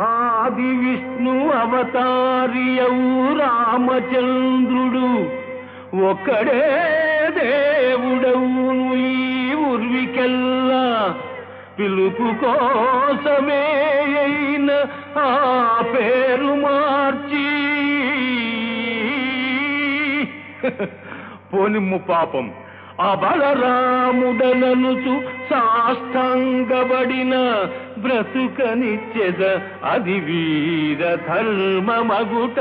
ఆది విష్ణు అవతారియవు రామచంద్రుడు. ఒక్కడే దేవుడవు ఈ ఉర్వికెల్లా. పిలుపు కోసమే అయిన ఆ పేరు మార్చి. పోనిమ్ము పాపం. ఆ సాష్టాంగబడిన బ్రతుకనిచ్చెద అది వీర ధర్మమగుట.